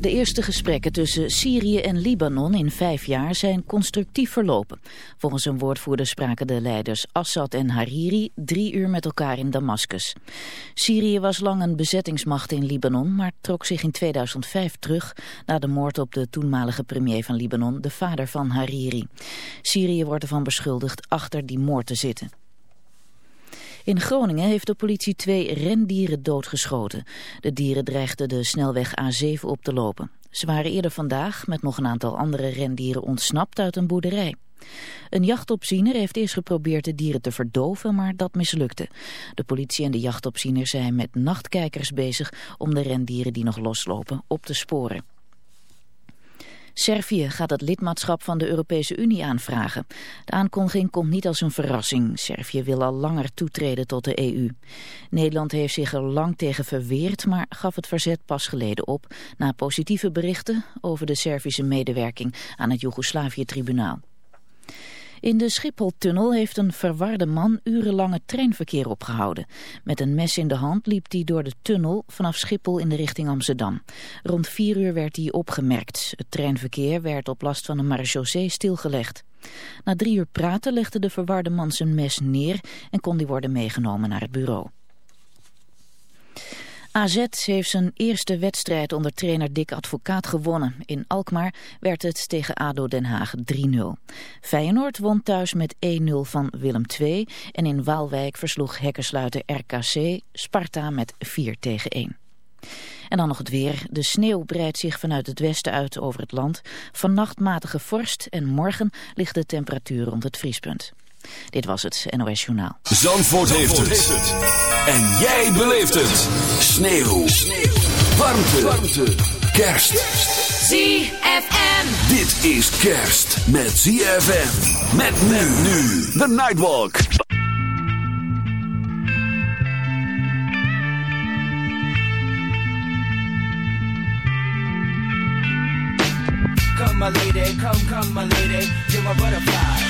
De eerste gesprekken tussen Syrië en Libanon in vijf jaar zijn constructief verlopen. Volgens een woordvoerder spraken de leiders Assad en Hariri drie uur met elkaar in Damascus. Syrië was lang een bezettingsmacht in Libanon, maar trok zich in 2005 terug na de moord op de toenmalige premier van Libanon, de vader van Hariri. Syrië wordt ervan beschuldigd achter die moord te zitten. In Groningen heeft de politie twee rendieren doodgeschoten. De dieren dreigden de snelweg A7 op te lopen. Ze waren eerder vandaag met nog een aantal andere rendieren ontsnapt uit een boerderij. Een jachtopziener heeft eerst geprobeerd de dieren te verdoven, maar dat mislukte. De politie en de jachtopziener zijn met nachtkijkers bezig om de rendieren die nog loslopen op te sporen. Servië gaat het lidmaatschap van de Europese Unie aanvragen. De aankondiging komt niet als een verrassing. Servië wil al langer toetreden tot de EU. Nederland heeft zich er lang tegen verweerd, maar gaf het verzet pas geleden op... na positieve berichten over de Servische medewerking aan het Joegoslavië-tribunaal. In de Schipholtunnel heeft een verwarde man urenlang het treinverkeer opgehouden. Met een mes in de hand liep hij door de tunnel vanaf Schiphol in de richting Amsterdam. Rond vier uur werd hij opgemerkt. Het treinverkeer werd op last van een marechaussee stilgelegd. Na drie uur praten legde de verwarde man zijn mes neer en kon die worden meegenomen naar het bureau. AZ heeft zijn eerste wedstrijd onder trainer Dick Advocaat gewonnen. In Alkmaar werd het tegen ADO Den Haag 3-0. Feyenoord won thuis met 1-0 van Willem II. En in Waalwijk versloeg hekkersluiter RKC Sparta met 4 tegen 1. En dan nog het weer. De sneeuw breidt zich vanuit het westen uit over het land. Vannacht matige vorst en morgen ligt de temperatuur rond het vriespunt. Dit was het NOS Journaal. Zandvoort, heeft, het. En jij beleeft het. Sneeuw. Sneeuw. Warmte. Warmte. Kerst. ZFM. Dit is kerst met ZFM. Met men nu. The Nightwalk. Come my lady, come, come my lady, you're my butterfly,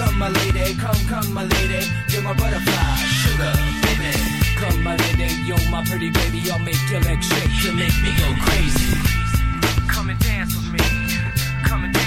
Come, my lady, come, come, my lady. You're my butterfly, sugar, baby. Come, my lady, you're my pretty baby, I'll make your legs shake. You make me go crazy. Come and dance with me. Come and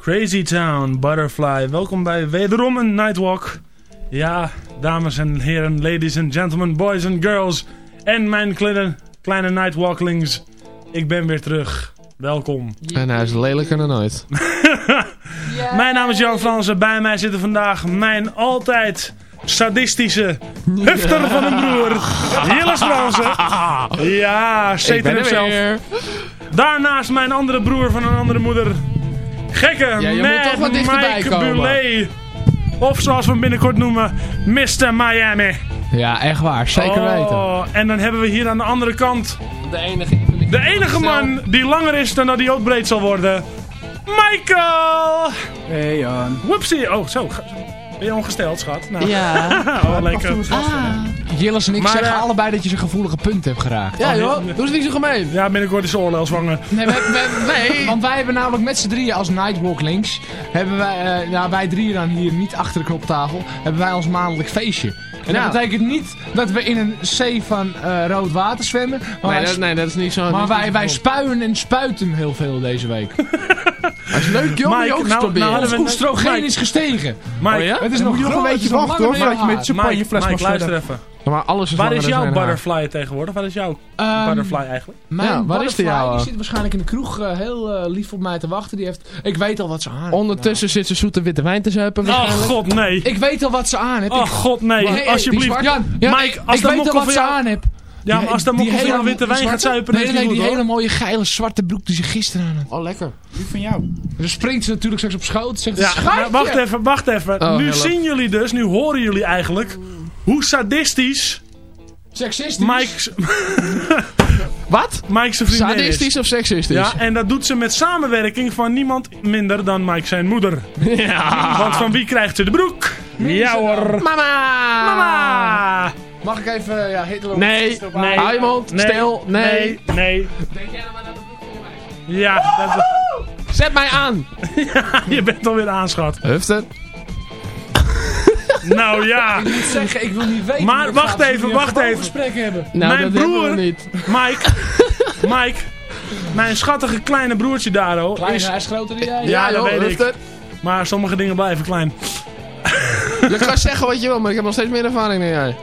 Crazy Town, Butterfly. Welkom bij wederom een Nightwalk. Ja, dames en heren, ladies and gentlemen, boys and girls. En mijn kleine, kleine Nightwalklings. Ik ben weer terug. Welkom. En hij is lelijker dan ooit. Mijn naam is Jan Fransen. Bij mij zitten vandaag mijn altijd sadistische hufter van een broer. Jilles Fransen. Ja, er himself. weer. Daarnaast mijn andere broer van een andere moeder. Gekke, Ja, je moet toch wat dichterbij komen. Of zoals we hem binnenkort noemen, Mr. Miami. Ja, echt waar. Zeker weten. Oh, en dan hebben we hier aan de andere kant De enige, de enige man die langer is dan dat hij ook breed zal worden. Michael! Hey Jan. Whoopsie. Oh, zo. Ben je ongesteld, schat? Nou. Ja. Oh, wat lekker. Jillis en ik Maar, zeggen eh, allebei dat je zijn gevoelige punt hebt geraakt. Ja, joh. Doe eens niet zo gemeen. Ja, binnenkort is de oorlel zwanger. Nee, we- we- nee, want wij hebben namelijk met z'n drieën als Nightwalk links, hebben wij, nou wij drieën dan hier niet achter de knoptafel, hebben wij ons maandelijk feestje. En Ja. dat betekent niet dat we in een zee van eh, rood water zwemmen, maar, Nee, wij, dat, nee, dat is niet zo. maar wij, wij spuien en spuiten heel veel deze week. Dat is leuk joh, Mike, ook nou- proberen. nou hadden Ons we- oestrogeen is gestegen. Mike, Oh ja? Het is nog een beetje het wachten langer hoor, voordat je met champagnefles Mike, mag luister verder. even. Maar alles is Waar is dan jouw butterfly tegenwoordig? Waar is jouw Ehm, butterfly eigenlijk? Mijn Ja, waar is die? Die zit waarschijnlijk in de kroeg eh, heel eh, lief op mij te wachten. Die heeft, ik weet al wat ze aan heeft. Ondertussen zit ze zoete witte wijn te zuipen Oh god, nee. Ik weet al wat ze aan heeft. Oh Ik- god, nee. Alsjeblieft. Jan, Ja, Mike, als ik de weet al wat ze jou... aan heeft. Ja, maar als de mokkel van witte wijn gaat zuipen, dan Nee, nee, die hele mooie geile zwarte broek die ze gisteren aan had. Oh, lekker. Die van jou. Dan springt ze natuurlijk straks op schoot. Zegt ze, Ja, wacht even, wacht even. Oh, nu zien jullie dus, nu horen jullie eigenlijk... hoe sadistisch Seksistisch. Mike's, Wat? Mike's vriendin is. Sadistisch of seksistisch? Ja, en dat doet ze met samenwerking van niemand minder dan Mike zijn moeder. Ja. Want van wie krijgt ze de broek? Ja hoor. Mama! Mama! Mag ik even ja, Hitler op Nee, Nee. Hou je mond, Nee, stil, nee. Nee, nee. Denk jij nou maar dat het broek voor mij is? Ja, dat, Zet mij aan. je bent alweer aanschat. Hufter. Nou ja. Ik moet zeggen, ik wil niet weten. Maar wacht even, wacht even. gesprek hebben. Nou, Mijn dat broer- we niet. Mike. Mike. Mijn schattige kleine broertje Daro. Klein, Is, hij is groter dan jij. Ja, dat joh, weet ik. Maar sommige dingen blijven klein. Je kan zeggen wat je wil, maar ik heb nog steeds meer ervaring dan jij.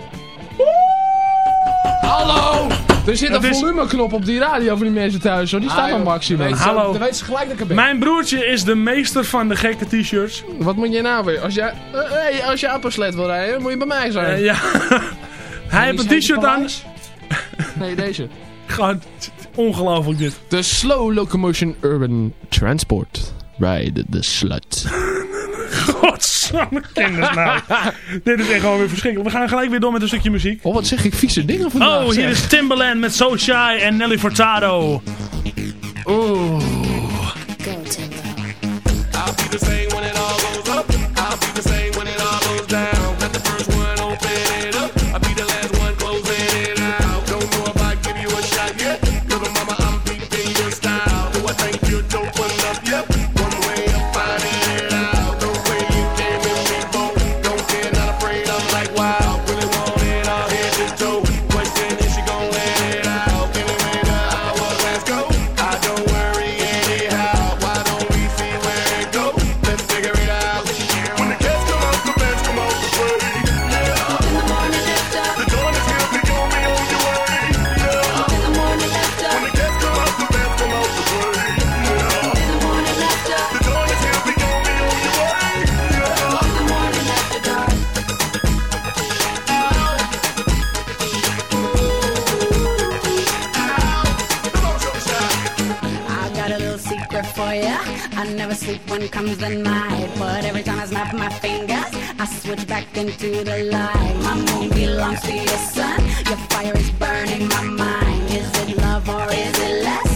Hallo! Er zit Dat een is- volumeknop op die radio voor die mensen thuis, hoor. Die staat Ah, op maximum. Dan weet ze- Hallo. Dan weet ze gelijk dat ik er ben. Mijn broertje is de meester van de gekke t-shirts. Wat moet je nou weer? Als je, eh, hey, als je appelslet wil rijden, moet je bij mij zijn. Eh, ja. Hij heeft een t-shirt aan. Nee, deze. Gewoon ongelooflijk dit. De Slow Locomotion Urban Transport. Ride the slut. Godsamme kinders nou. dit is echt gewoon weer verschrikkelijk. We gaan gelijk weer door met een stukje muziek. Oh, wat zeg ik vieze dingen vandaag. Oh, hier zeg. is Timbaland met So Shy en Nelly Furtado. Oeh. I never sleep when comes the night. But every time I snap my fingers, I switch back into the light. My moon belongs to your sun. Your fire is burning my mind. Is it love or is it less?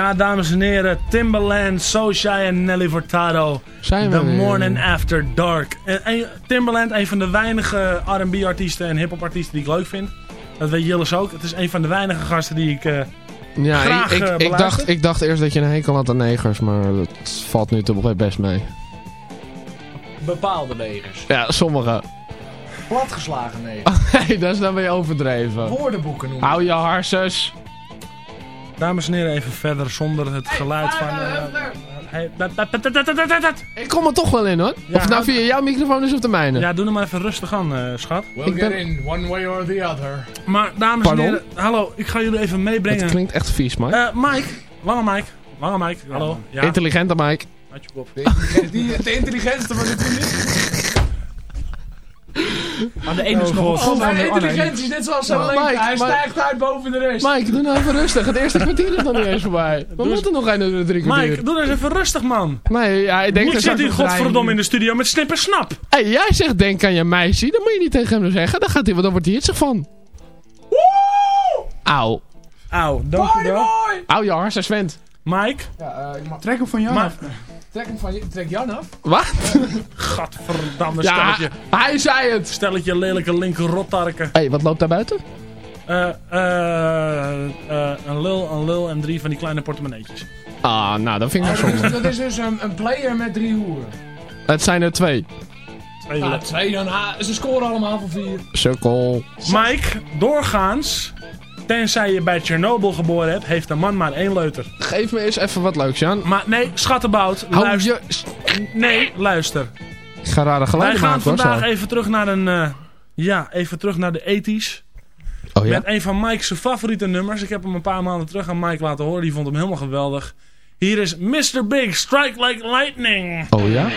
Ja, dames en heren, Timbaland, So Shy en Nelly Furtado. Zijn we The weer. Morning After Dark. En, en Timbaland, een van de weinige R&B artiesten en hip-hop artiesten die ik leuk vind. Dat weet Jillis ook. Het is een van de weinige gasten die ik... eh, Ja, Graag, ik, eh, ik, ik, beluisterd. dacht, ik dacht eerst dat je een hekel had aan negers, maar dat valt nu toch best mee. Bepaalde negers. Ja, sommige. Platgeslagen negers. Nee, dat is dan weer overdreven. Woordenboeken noemen. Hou je harses. Dames en heren, even verder zonder het geluid van... eh. Ik kom er toch wel in hoor. Ja, of het nou nou- via jouw microfoon is of de mijne. Ja, doe er maar even rustig aan, eh, schat. We'll Ik get in, one way or the other. Maar dames Pardon? en heren, hallo, ik ga jullie even dat meebrengen. klinkt echt vies, man. Eh, Mike, lange Mike, lange Mike, hallo. Ja, Intelligente Mike. had je kop. De, de intelligentste van publiek. Maar de ene is Oh, nog grond Oh, mijn intelligentie is net zoals lengte. Mike, Hij stijgt uit boven de rest. Mike, doe nou even rustig. Het eerste kwartier is nog niet eens voorbij. We moeten nog een uur en drie kwartier. Mike, doe nou eens even rustig, man. Nee, ja, ik denk Ik dat zit hier godverdomme in de studio met snip en snap. Hey, jij zegt denk aan je meisje. Dan moet je niet tegen hem zeggen. Dan, gaat hij, dan wordt hij hitsig van. Auw. Auw, dankjewel. Auw, je harses vent. Mike, Ja, eh, ik mag- Trek hem van jou af. trek, hem van, je- trek Jan af. Wat? gadverdamme Ja, stelletje. hij zei het. Stelletje lelijke linker rottarken. Hé, hey, wat loopt daar buiten? Eh, eh, eh, een lul, een lul en drie van die kleine portemonneetjes. Ah, nou, dat vind ik Oh, wel dat, is, zonde. dat is dus een, een player met drie hoeren. Het zijn er twee. Twee lul- twee dan. ha- Ze scoren allemaal voor vier. Sukkel. Mike, doorgaans, tenzij je bij Chernobyl geboren hebt, heeft een man maar één leuter. Geef me eens even wat leuks, Jan. Maar nee, schattenbout, Hou luister. je... Nee, luister. Ik ga rare Wij geluiden gaan maken, hoor, vandaag even terug naar een... eh, ja, even terug naar de ethisch. Oh ja? Met een van Mike's favoriete nummers. Ik heb hem een paar maanden terug aan Mike laten horen. Die vond hem helemaal geweldig. Hier is Mr. Big, Strike Like Lightning. Oh ja?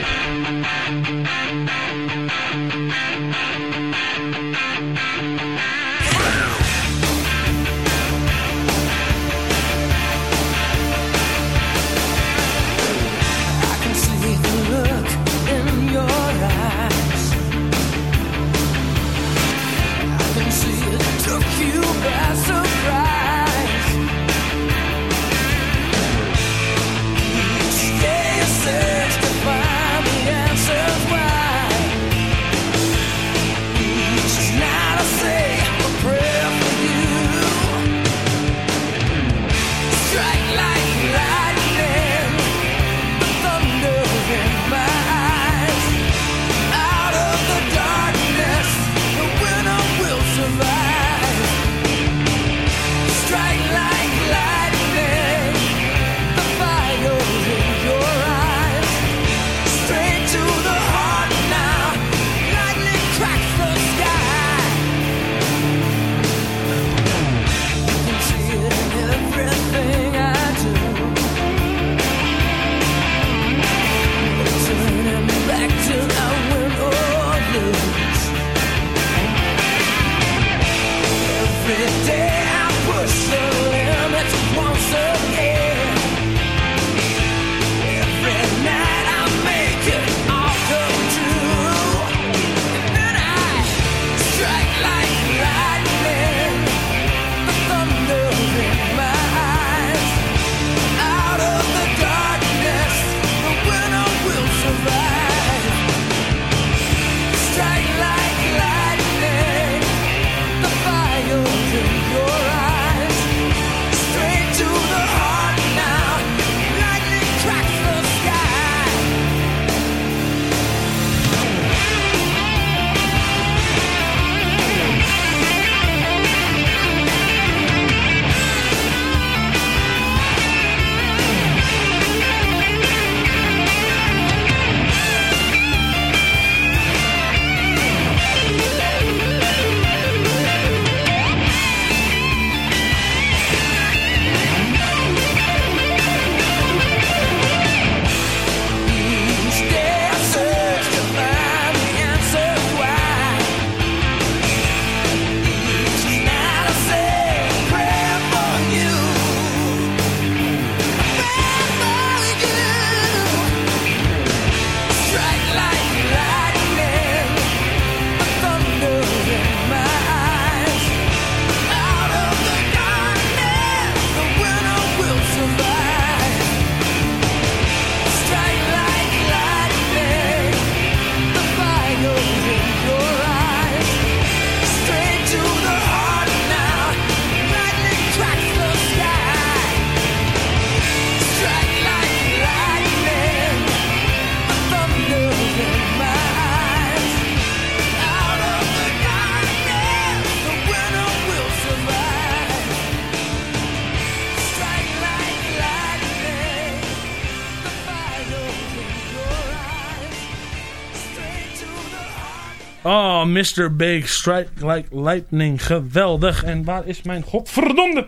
Mr. Big Strike Like Lightning. Geweldig. En waar is mijn godverdomde...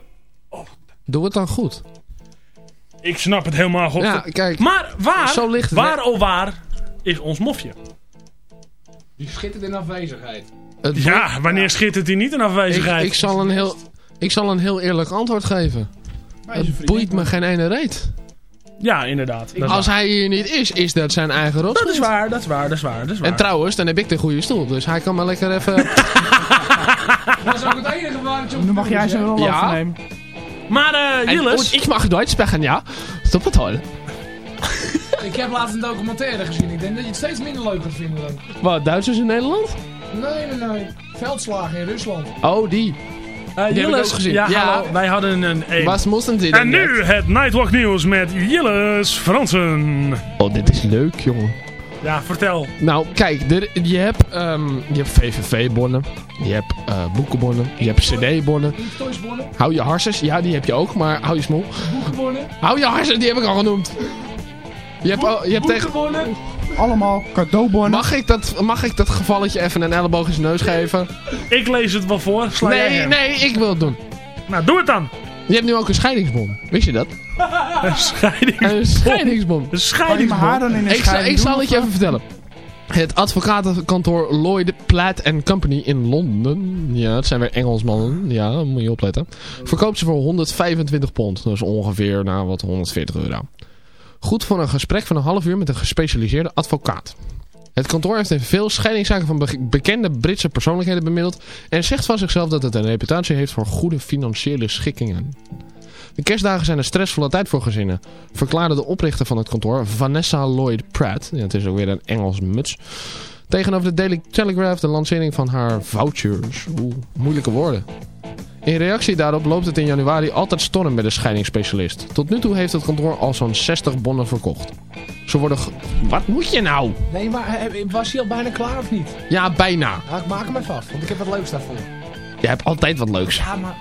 Doe het dan goed. Ik snap het helemaal goed. Ja, kijk. Maar waar, Zo ligt het, waar hè? oh waar, is ons mofje? Die schittert in afwezigheid. Het Ja, wanneer schittert hij niet in ik, afwezigheid? ik, zal een heel, ik zal een heel eerlijk antwoord geven. Het boeit me geen ene reet. Ja, inderdaad. Als hij hier niet is, is dat zijn eigen rot. dat is waar, dat is waar, dat is waar. Dat is waar. En trouwens, dan heb ik de goede stoel. Dus hij kan maar lekker even... Dat is ook het enige waar het je op Dan mag jij zo'n rol Ja. overnemen. Maar eh En, Jilles, oh, ik mag Duits spreken, ja. Stop het hoor. Ik heb laatst een documentaire gezien. Ik denk dat je het steeds minder leuk gaat vinden dan. Wat, Duitsers in Nederland? Nee, nee, nee. Veldslagen in Rusland. Oh, die. Eh, heb ik Jilles, ook gezien. Ja, Ja. hallo, wij hadden een... een Wat moesten ze en nu het Nightwalk nieuws met Jilles Fransen. Oh, dit is leuk, jongen. Ja, vertel. Nou, kijk, er, je hebt, ehm, je hebt VVV-bonnen. Je hebt eh, boekenbonnen. Je hebt CD-bonnen. Hou je harses. Ja, die heb je ook, maar hou je smol. boekenbonnen, Hou je harses, die heb ik al genoemd. Je hebt, al- je hebt tegen... Allemaal cadeaubonnen. Mag ik, dat, mag ik dat gevalletje even een elleboog in zijn neus geven? Ik lees het wel voor. Sla Nee, nee, ik wil het doen. Nou, doe het dan. Je hebt nu ook een scheidingsbom. Wist je dat? Een scheiding. Een scheidingsbom. Een Kan je scheiding. mijn haar dan in een Ik zal, ik zal het je even vertellen. Het advocatenkantoor Lloyd Platt Company in Londen. Ja, het zijn weer Engelsmannen. Ja, moet je opletten. Verkoopt ze voor 125 pond. Dat is ongeveer nou, wat 140 euro. Goed voor een gesprek van een half uur met een gespecialiseerde advocaat. Het kantoor heeft in veel scheidingszaken van be- bekende Britse persoonlijkheden bemiddeld. En zegt van zichzelf dat het een reputatie heeft voor goede financiële schikkingen. De kerstdagen zijn een stressvolle tijd voor gezinnen, verklaarde de oprichter van het kantoor, Vanessa Lloyd Pratt, ja, het is ook weer een Engels muts, tegenover de Daily Telegraph de lancering van haar vouchers. Oeh, moeilijke woorden. In reactie daarop loopt het in januari altijd storm bij de scheidingsspecialist. Tot nu toe heeft het kantoor al zo'n 60 bonnen verkocht. Ze worden... Wat moet je nou? Nee, maar eh, was hij al bijna klaar of niet? Ja, bijna. Ik maak hem even af, want ik heb wat leuks daarvoor. Je hebt altijd wat leuks. Ja, maar...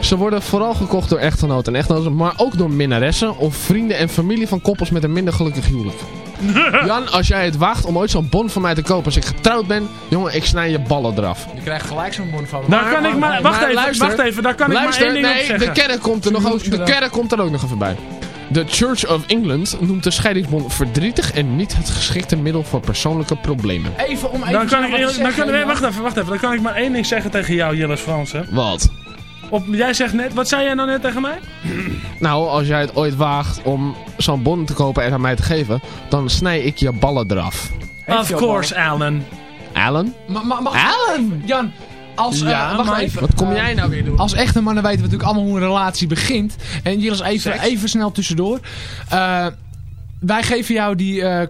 Ze worden vooral gekocht door echtgenoten en echtgenoten, maar ook door minnaressen of vrienden en familie van koppels met een minder gelukkig huwelijk. Jan, als jij het waagt om ooit zo'n bon van mij te kopen als ik getrouwd ben, jongen, ik snij je ballen eraf. Je krijgt gelijk zo'n bon van me. Daar kan ik maar... Wacht even, luister. wacht even. Daar kan Luister, ik maar één ding nee, op zeggen. de kerk komt er nog ook, de kerk komt er ook nog even bij. De Church of England noemt de scheidingsbon verdrietig en niet het geschikte middel voor persoonlijke problemen. Even om even Dan kan ik, dan zeggen, kan, nee, Jan. wacht even, wacht even. Dan kan ik maar één ding zeggen tegen jou, Jilles Fransen. Wat? Op, jij zegt net, wat zei jij nou net tegen mij? Nou, als jij het ooit waagt om zo'n bon te kopen en aan mij te geven, dan snij ik je ballen eraf. of course, Alan. Alan? Ma- ma- mag Alan? Jan, als... eh, Ja, wacht maar- even. Wat kom jij nou weer doen? Als echte mannen weten we natuurlijk allemaal hoe een relatie begint. En Jilles, even, even snel tussendoor. Eh, wij geven jou die, eh, eh,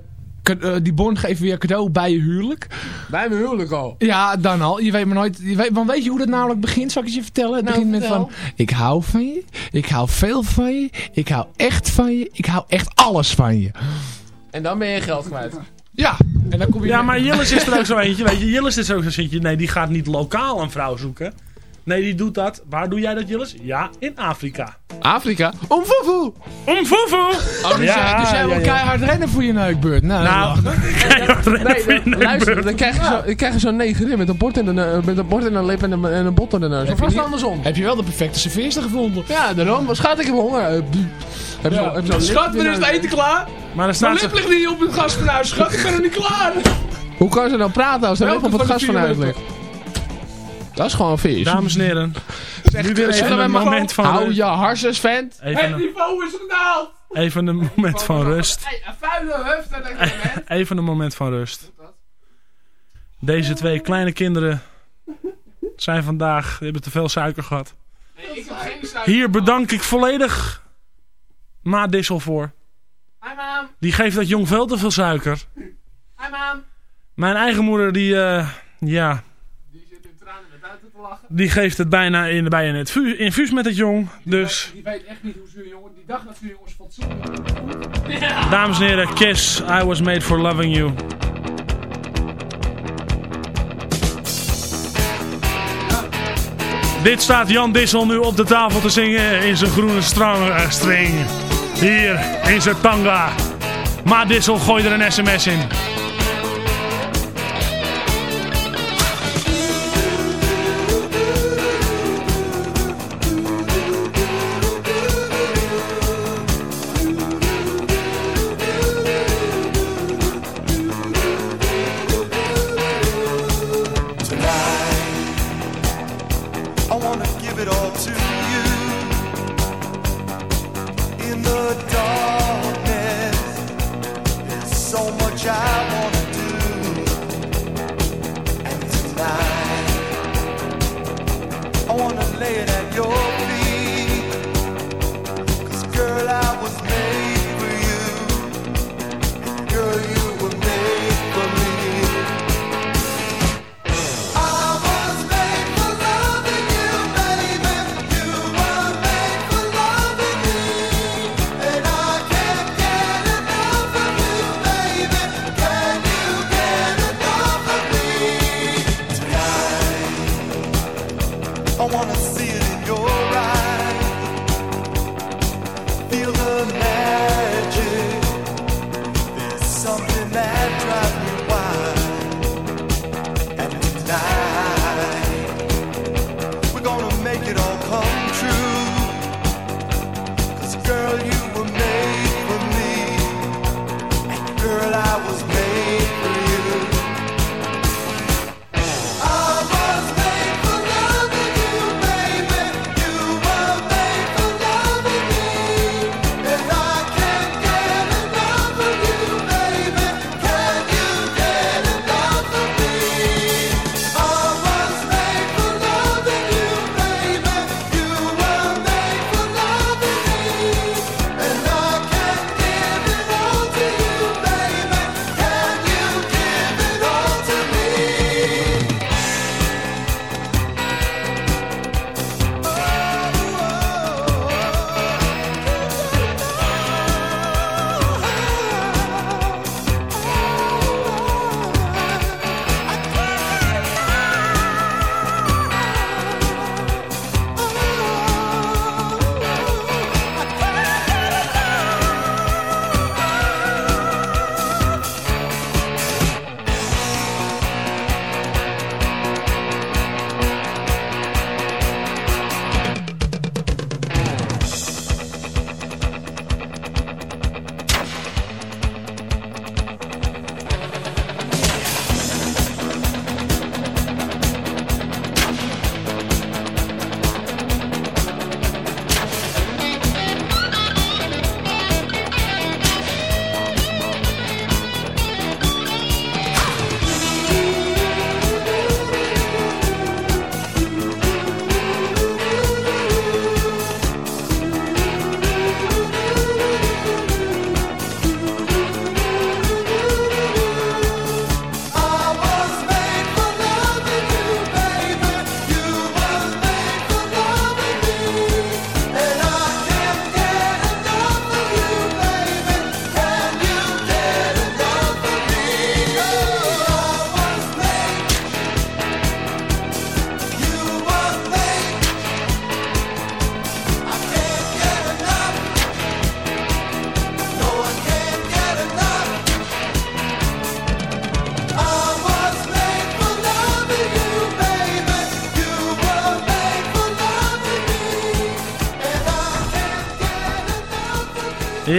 die bon geven we je cadeau bij je huwelijk. Bij mijn huwelijk al. Ja, dan al. Je weet maar nooit. Je weet, maar weet je hoe dat namelijk begint? Zal ik het je vertellen? Het Nou, begint met vertel. van: Ik hou van je. Ik hou veel van je. Ik hou echt van je. Ik hou echt alles van je. En dan ben je geld kwijt. Ja. En dan kom je. Ja, maar Jilles is er ook zo eentje. Weet je, Jilles is er ook zo eentje. Nee, die gaat niet lokaal een vrouw zoeken. Nee, die doet dat. Waar doe jij dat, Jilles? Ja, in Afrika. Afrika? Om foefoe! Om foefoe! Oh, dus, jij, dus jij wil keihard rennen voor je neukbeurt. Nou, Nou, keihard rennen Nee, voor je luister, dan krijg je zo- dan krijg je zo'n negerin met een bord in de, ne- met een bord in een lip en een, en een bot in de neus. Of was het andersom? heb je wel de perfecte serveerster gevonden? Ja, daarom. Maar Schat, ik heb honger. Eh. Heb je zo- heb je zo'n Schat, lip er is het eten klaar. Maar dan Mijn staat lip ligt niet op het gas van huis. Schat, ik ben nog niet klaar. Hoe kan ze dan praten als de lip op het van de gas van vier huis lippen? ligt? Dat is gewoon vies. Dames en heren. Nu weer zullen even we een moment van Hou je harses, vent. Even Het niveau is gedaald. even een moment van rust. Een vuile dat? Even een moment van rust. Deze twee kleine kinderen zijn vandaag, die hebben te veel suiker gehad. Ik heb geen suiker. Hier bedank ik volledig Ma Dissel voor. Hi, mam. Die geeft dat jong veel te veel suiker. Hi, mam. Mijn eigen moeder, die, eh, ja, Die zit in tranen met buiten te lachen. die geeft het bijna in, bij infu- infuus met het jong. Dus, Die weet echt niet hoe zuur jongen. Die dacht dat zuur jongens fatsoenlijk. dames en heren, Kiss, I was made for loving you. Dit staat Jan Dissel nu op de tafel te zingen in zijn groene eh, string. Hier, in zijn tanga. Maar Dissel, gooi er een sms in.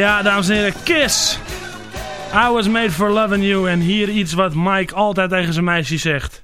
Ja, dames en heren, Kiss. I was made for loving you. En hier iets wat Mike altijd tegen zijn meisje zegt.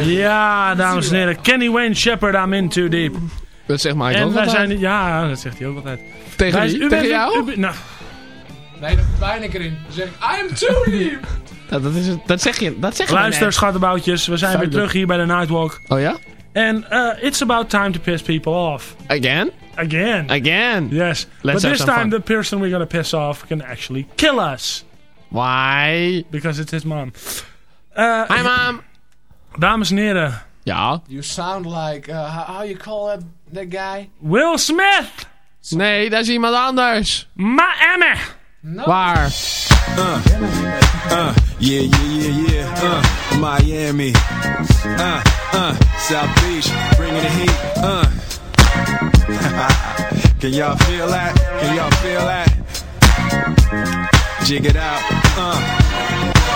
Ja, dames en heren, Kenny Wayne Shepherd, I'm in too deep. Dat zegt Mike En ook wij altijd. zijn... Ja, dat zegt hij ook altijd. Tegen Wij- wie? u Tegen bent- jou? u nou, Nee, dat ik erin. Dan zeg ik, I am too deep. Ja, dat, is het, dat zeg je, dat zeg je luister, net. schattenboutjes. We zijn weer terug hier bij de Nightwalk. Oh ja? En uh, it's about time to piss people off. Again? Again. Again? Yes. Let's but this time fun. the person we're gonna piss off can actually kill us. Why? Because it's his mom. Uh, Hi mom! Dames en heren. Ja? You sound like, uh, how, you call that, that guy? Will Smith. Nee, dat is iemand anders. Miami. No. Waar? Uh, uh, yeah, yeah, yeah, yeah. Uh, Miami. Uh, uh, South Beach, bringing the heat. Uh. Can y'all feel that? Can y'all feel that? Jig it out. Uh.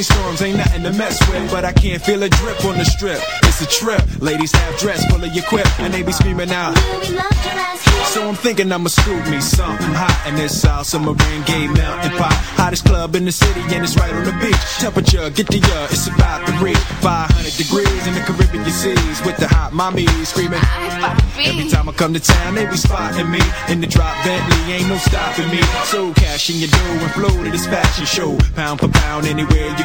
Rainstorms ain't nothing to mess with, but I can't feel a drip on the strip. It's a trip. Ladies have dress full of your quip, and they be screaming out. So I'm thinking I'ma scoop me something hot in this South Submarine Gay Mountain Pot. Hottest club in the city, and it's right on the beach. Temperature, get the uh, it's about to reach 500 degrees in the Caribbean seas with the hot mommy screaming. Every time I come to town, they be spotting me in the drop Bentley, ain't no stopping me. So cash in your dough and flow to this fashion show, pound for pound anywhere you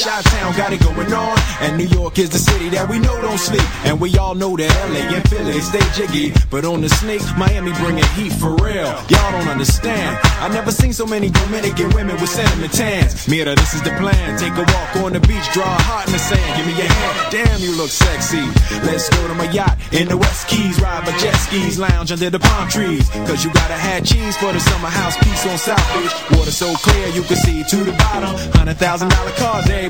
Chi-Town got it going on. And New York is the city that we know don't sleep. And we all know that LA and Philly stay jiggy. But on the sneak, Miami bringing heat for real. Y'all don't understand. I never seen so many Dominican women with cinnamon tans. Mira, this is the plan. Take a walk on the beach, draw a heart in the sand. Give me your hand. Damn, you look sexy. Let's go to my yacht in the West Keys. Ride my jet skis, lounge under the palm trees. Cause you gotta have cheese for the summer house piece on South Beach. Water so clear you can see to the bottom. Hundred thousand dollar cars, everybody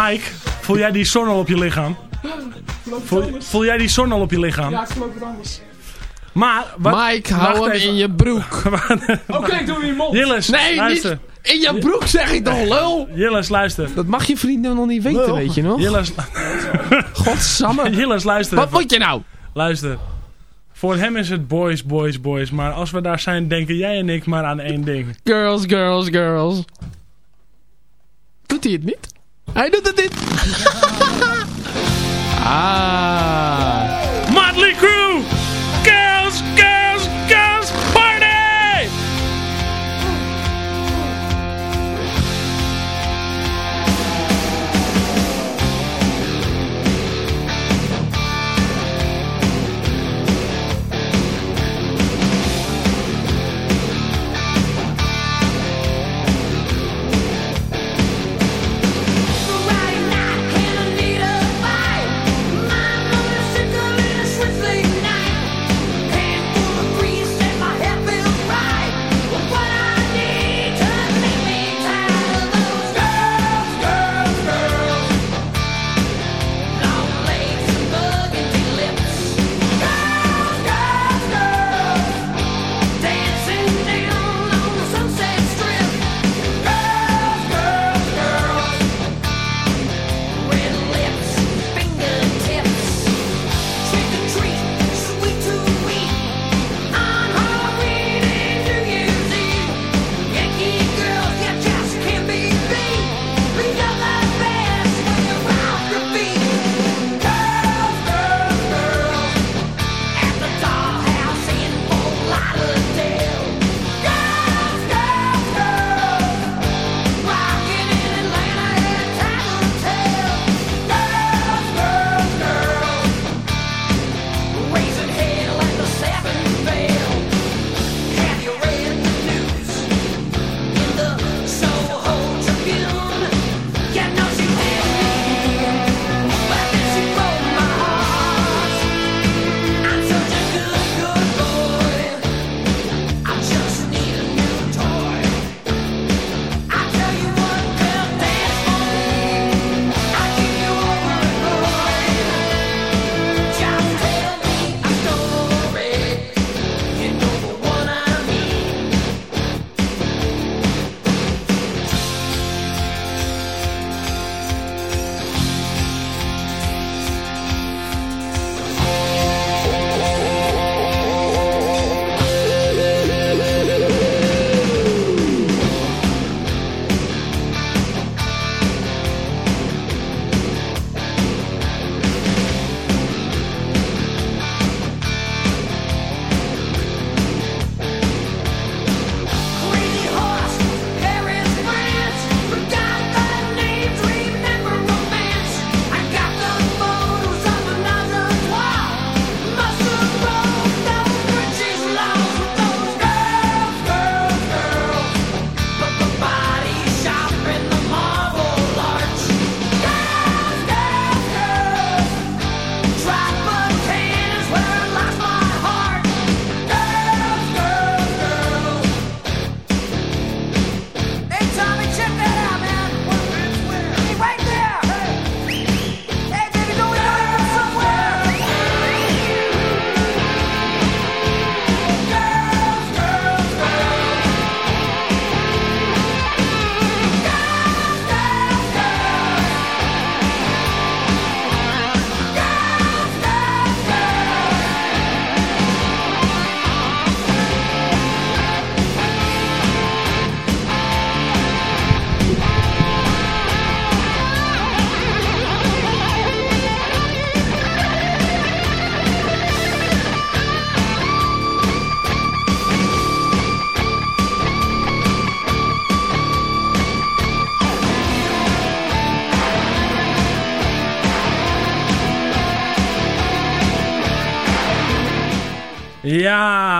Mike, voel jij die zon al op je lichaam? Voel, voel jij die zon al op je lichaam? Ja, ik geloof het anders. Maar, wat, Mike, hou hem even. in je broek. Oké, ik doe hem in je mond. Jillis, Nee, luister. niet in je broek zeg ik toch, lul. Jillis, luister. Dat mag je vrienden nog niet weten, weet je nog? Jillis, Godsamme. Jillis, luister. Wat moet je nou? Luister. Voor hem is het boys, boys, boys. Maar als we daar zijn, denken jij en ik maar aan één ding. Girls, girls, girls. Doet hij het niet? Hij doet het niet. ah. Motley Crue!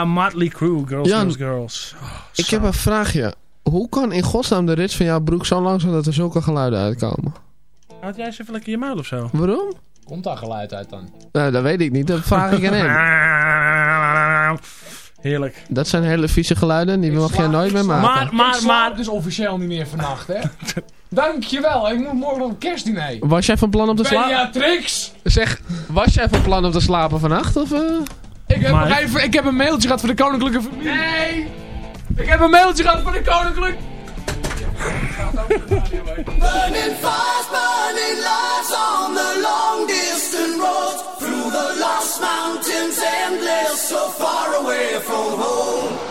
Motley Crue, Girls, Jan, Girls, Girls. Oh, Ik heb een vraagje. Hoe kan in godsnaam de rits van jouw broek zo lang zijn dat er zulke geluiden uitkomen? Houd jij eens even lekker je muil of zo? Waarom? Komt daar geluid uit dan? Nou, dat weet ik niet. Dat vraag ik aan hem. Heerlijk. Dat zijn hele vieze geluiden. Die mag jij nooit meer maken. Maar, maar, ik maar... dus officieel niet meer vannacht, hè? Dankjewel, ik moet morgen op een kerstdiner. Was jij van plan om te slapen? Beatrix! Zeg, was jij van plan om te slapen vannacht? Of, eh? Ik heb, Maar- nog even, ik heb een mailtje gehad van de koninklijke familie. Nee! Ik heb een mailtje gehad van de koninklijke... Burning fires, burning lives on the long distant roads through the lost mountains, endless, so far away from home.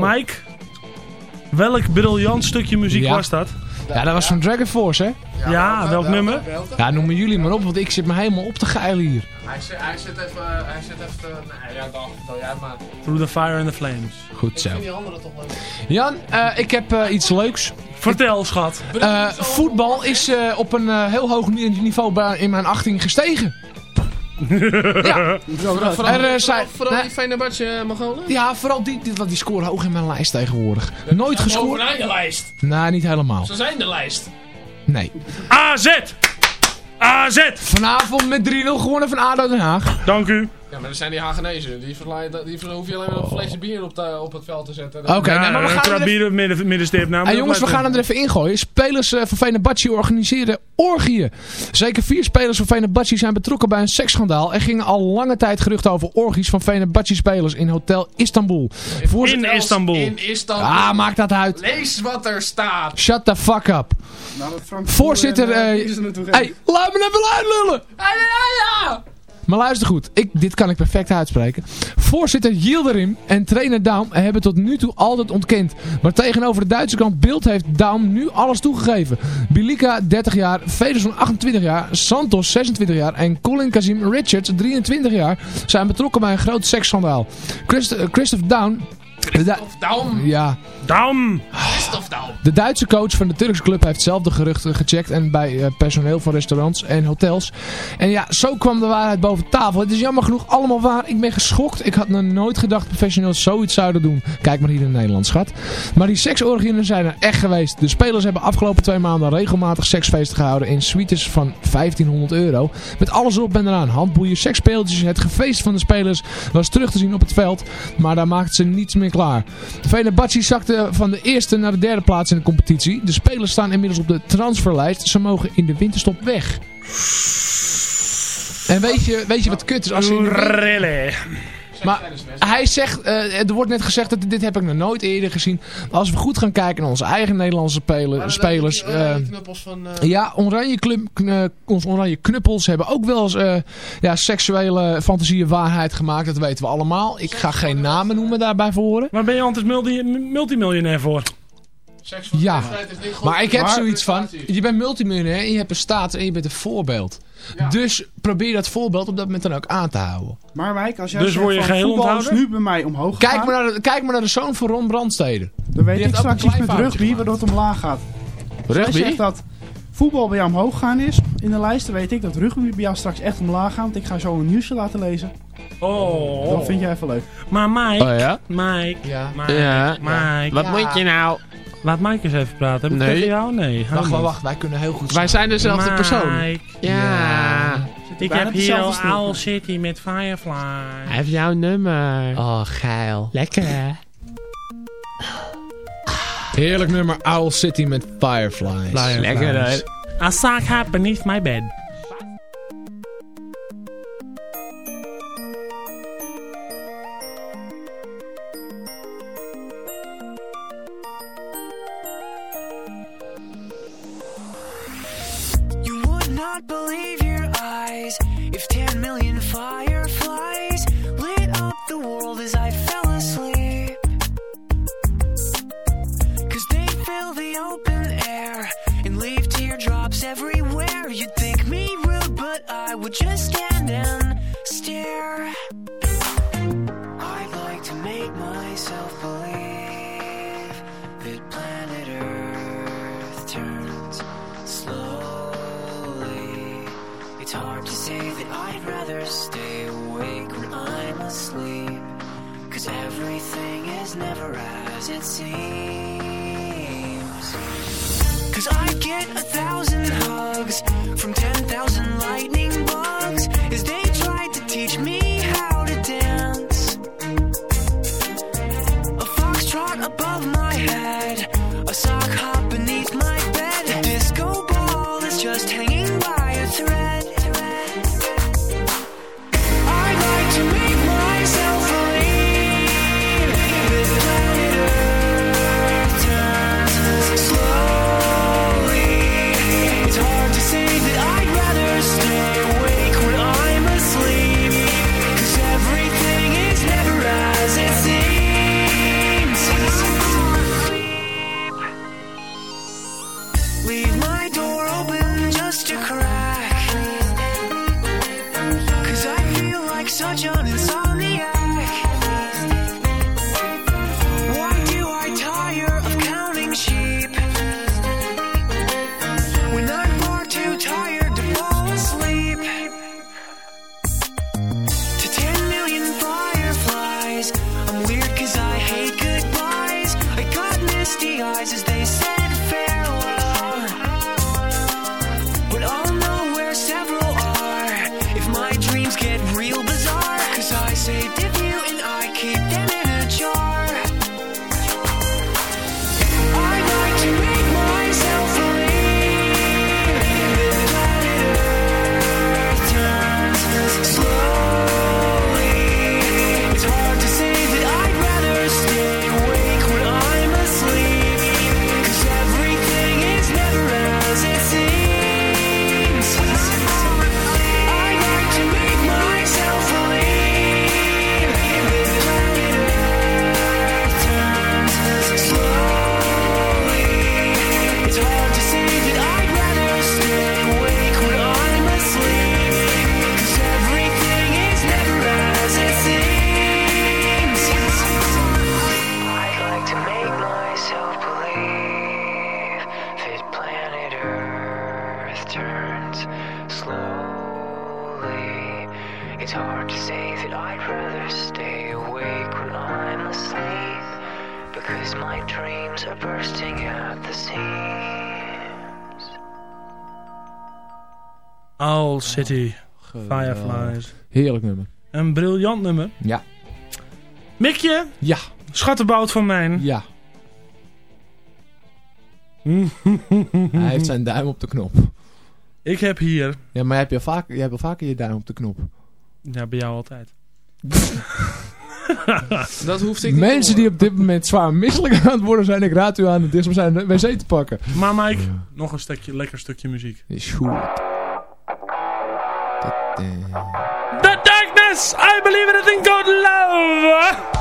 Mike, welk briljant stukje muziek Ja. was dat? Ja, dat was van Dragon Force, hè? Ja, welk nummer? Ja, noemen jullie maar op, want ik zit me helemaal op te geilen hier. Hij zit, hij zit even... Hij zit even... Nee, ja, dan. dan jij maar. Through the Fire and the Flames. Goed zo. Ik vind die andere toch leuk. Jan, eh, ik heb eh, iets leuks. Vertel, schat. Eh, voetbal is eh, op een eh, heel hoog ni- niveau bij- in mijn achting gestegen. Ja. Vooral, Er, eh, zijn, vooral die Fenerbahce Mongolen? ja, vooral die, die, die scoren hoog in mijn lijst tegenwoordig. Nooit gescoord. Bovenaan de lijst. Nee, niet helemaal. Ze zijn de lijst. Nee. AZ! AZ! Vanavond met 3-0 gewonnen van ADO Den Haag. Dank u. Ja, maar dat zijn die Hagenezen. Die, die hoef je alleen maar een flesje bier op, de, op het veld te zetten. Oké, Ja, nee, maar we een gaan er even- krabier op midden, middenstip. Nou, Hey, jongens, we gaan hem er even ingooien. Spelers eh, van Fenerbahce organiseren orgieën. Zeker vier spelers van Fenerbahce zijn betrokken bij een seksschandaal. Er gingen al lange tijd geruchten over orgies van Fenerbahce spelers in Hotel Istanbul. Voorzitter- In Istanbul. In Istanbul. Ah, maakt dat uit. Lees wat er staat. Shut the fuck up. Nou, Voorzitter, en, eh, er naartoe hey, laat me even uitlullen. Maar luister goed, ik, dit kan ik perfect uitspreken. Voorzitter Yildirim en trainer Daum hebben tot nu toe altijd ontkend. Maar tegenover de Duitse kant Beeld heeft Daum nu alles toegegeven. Bilika 30 jaar, Federson 28 jaar, Santos 26 jaar en Colin Kazim Richards 23 jaar zijn betrokken bij een groot seksschandaal. Christ, eh, Christophe Daum... down. ja! Christophe down. de Duitse coach van de Turkse club heeft zelf de geruchten gecheckt en bij eh, personeel van restaurants en hotels. En ja, zo kwam de waarheid boven tafel. Het is jammer genoeg allemaal waar. Ik ben geschokt. Ik had nog nooit gedacht professionals zoiets zouden doen. Kijk maar hier in Nederland, schat. Maar die seksorgieën zijn er echt geweest. De spelers hebben afgelopen twee maanden regelmatig seksfeesten gehouden in suites van 1500 euro. Met alles erop en eraan. Handboeien, seksspeeltjes. Het gefeest van de spelers was terug te zien op het veld. Maar daar maakten ze niets meer klaar. Fenerbahce zakte van de eerste naar de derde plaats in de competitie. De spelers staan inmiddels op de transferlijst. Ze mogen in de winterstop weg. En weet je, weet je wat kut is? Als ze in de. Maar hij zegt, eh, er wordt net gezegd, dat dit heb ik nog nooit eerder gezien. Maar als we goed gaan kijken naar onze eigen Nederlandse spelen, spelers. eh, knuppels van... eh, ja, oranje club, onze oranje knuppels hebben ook wel eens eh, ja, seksuele fantasieën waarheid gemaakt. Dat weten we allemaal. Ik ga geen namen noemen daarbij voor horen. Waar ben je altijd multi multimiljonair voor? Ja. leeftijd is niet goed. Maar ik heb zoiets van, je bent multimiljonair en je hebt een staat en je bent een voorbeeld. Dus probeer dat voorbeeld op dat moment dan ook aan te houden. Maar Mike, als jij Dus word je van geheel voetbal is onthouden? nu bij mij omhoog Kijk maar, naar de, kijk maar naar de zoon van Ron Brandstede. dan weet die ik straks iets met rugby gemaakt. waardoor het omlaag gaat. Als jij Rugby? zegt dat voetbal bij jou omhoog gegaan is in de lijst, dan weet ik dat rugby bij jou straks echt omlaag gaat. Want ik ga zo een nieuwsje laten lezen. Oh. Dat vind jij even leuk. Maar Mike, Oh ja? Mike, Ja. Mike, Ja. Mike. Wat moet je nou? Laat Mike eens even praten. Heb Nee. tegen jou? Nee. Wacht, wacht, wacht. Wij kunnen heel goed Wij zijn dezelfde Mike, persoon. Ja. Ik heb hier al. Owl City met Firefly. Hij heeft jouw nummer. Oh, geil. Lekker hè? Heerlijk nummer Owl City met Fireflies. Lekker hè? A sock hat beneath my bed. Believe City Fireflies. Heerlijk nummer. Een briljant nummer. Ja. Mikje, Ja. schattenbout van mijn. Ja. Hij heeft zijn duim op de knop. Ik heb hier, Ja, maar heb je, vaak, je hebt wel vaker je duim op de knop. ja bij jou altijd. Dat hoeft ik niet Mensen die op dit moment zwaar misselijk aan het worden zijn, ik raad u aan het op zijn wc te pakken. Maar Mike, nog een stukje, lekker stukje muziek. Is goed. The darkness, I believe in a thing called love.